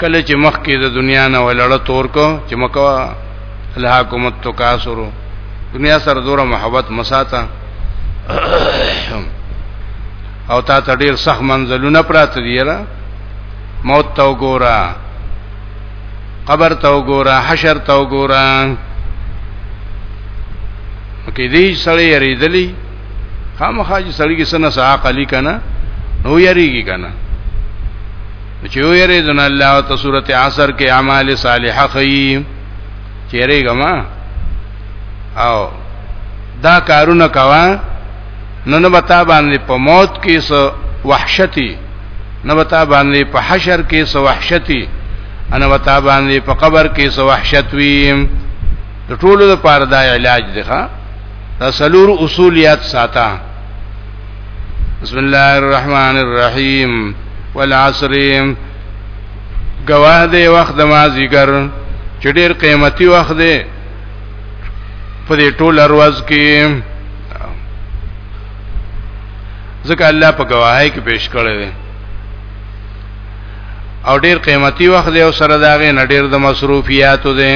کله چې مخ کې د دنیا نه ولړه تور کو چې مکوا الهاکم التکاثر دنیا سره دوره محبت مساته او تا ته ډیر سخت منزلونه پراته دی را موت تو ګورا قبر تو ګورا حشر تو ګورا کې دې سړی یریدلی خامخا چې سړی کې سنه سا عقلی کنه نو یریږي کنه چې یو یری ځن الله ته صورت عصر کې اعمال صالحه خي چې یریږه ما او دا کارونه کوا نو نه بتا باندې په موت کې سو وحشتي نه بتا باندې په حشر کې سو وحشتي انا بتا باندې په قبر کې سو وحشت وي د ټولو لپاره دا علاج دی ښا دا سلور اصول یاد ساته بسم الله الرحمن الرحیم والعصر گواه دی وخت د مازیګر چې ډیر قیمتي وخت دی په دې ټول ورځ کې ځکه الله په گواهی کې پیش کړی دی او ډیر قیمتي وخت دی او سره داغه نډیر د مصروفیاتو دی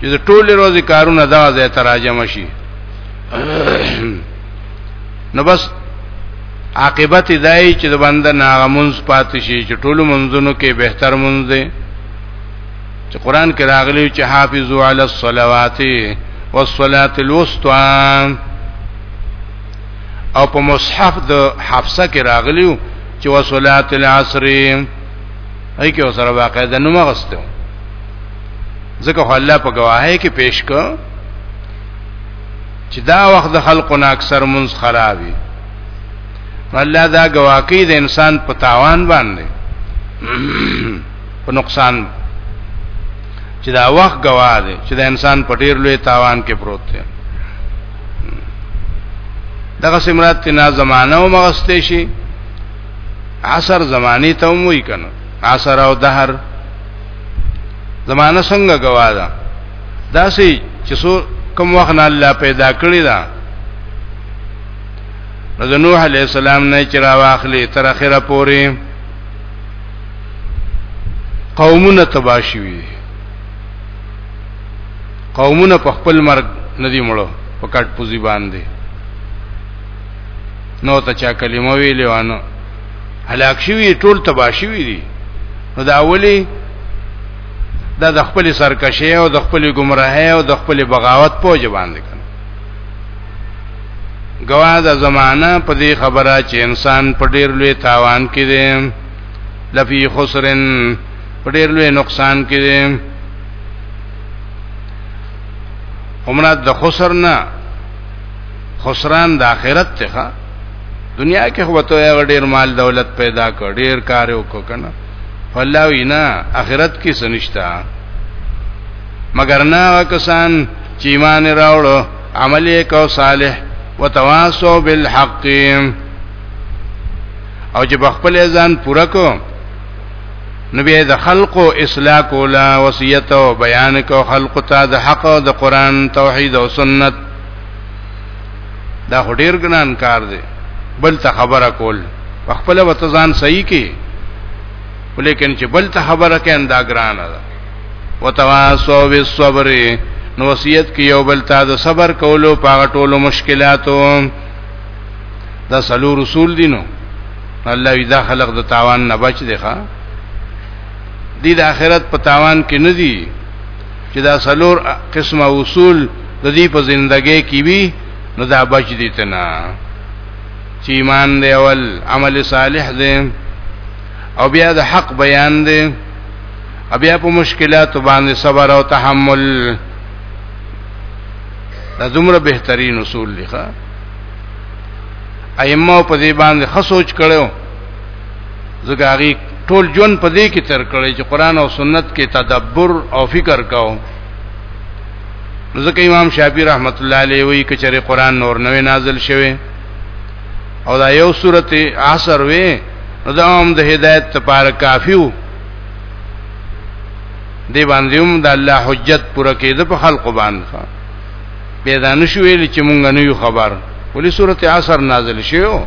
چې د ټول ورځې کارونه دا ځای تراجم شي نو بس عاقبت دای چې د بنده ناغمونز پاتې شي چې ټول منځونو کې بهتر منځ دی چې قران کې راغلی چې حافظو علی الصلوات والصلاه الوسطى او په مصحف د حفصه کې راغلیو چې وصلات العصر هي کې سره واقع ده نو مغستو ځکه خو الله په گواهی کې پیش کو چې دا وخت د خلقو نه اکثر منځ خرابي الله دا گواکی د انسان په تاوان باندې په نقصان چې دا وخت گواه دی چې د انسان په ډیر لوی تاوان کې پروت دی دغه سمرات تینا زمانہ او مغسته شي عصر زمانی ته وی کنه عصر او دهر زمانہ څنګه گواه ده دا سي چې سو کوم وخت نه الله پیدا کړی دا نو د نوح علی السلام نه چې را واخلې تر اخره پورې قومونه تباشي وي قومونه په خپل مرګ ندی مړو په کټ پوزي باندې نو ته چا کلمه ویلې وانه هلاک شوی ټول تبا شوی دي نو دا اولی دا د خپل سرکشي او د خپل گمراهي او د خپل بغاوت پوج باندې کړ گواه د زمانہ په دې خبره چې انسان په ډیر لوی تاوان کې دی لفی خسرن په ډیر لوی نقصان کې دی عمره د خسر نه خسران د آخرت ته دنیا کې خو ته یو ډیر مال دولت پیدا کړ ډیر کار وکړ کنه فالله وینا اخرت کې سنشتا مگر نه کسان چې ایمان راوړو عمل یې کو صالح وتواصو بالحق او چې بخپل ځان پورا کو نبی د خلقو اصلاح کولا وصیت او بیان کو خلق ته د حق او د قران توحید او سنت دا خو ډیر ګنان کار دی بل ته خبره کول په خپل وته ځان صحیح کې ولیکن چې بل ته خبره کې اندا ګران ده وتواصو بالصبر نو وصیت کې یو بل ته د صبر کولو په ټولو مشکلاتو دا سلو رسول دي نو الله وی دا خلق د تاوان نه بچ دی ښا دی د آخرت په تاوان کې نه دی چې دا سلور قسمه اصول د دې په زندګۍ کې وي نو دا بچ دي تنا چې ایمان دی اول عمل صالح دی او بیا د حق بیان دی بیا په مشکلات باندې صبر او تحمل دا دومره بهترین اصول دي ښا ائمه په دې باندې خسوچ کړو ځکه هغه ټول جون په دې کې تر کړی چې قران او سنت کې تدبر او فکر کاو ځکه امام شافعي رحمت الله علیه وی کچره قران نور نوې نازل شوه او دا یو سورته عصر وی نو دا هم د هدایت لپاره کافی وو دی باندې هم د الله حجت پوره کېده په خلق باندې پیدا نشویل چې مونږ نه یو خبر ولی سورته عصر نازل شوه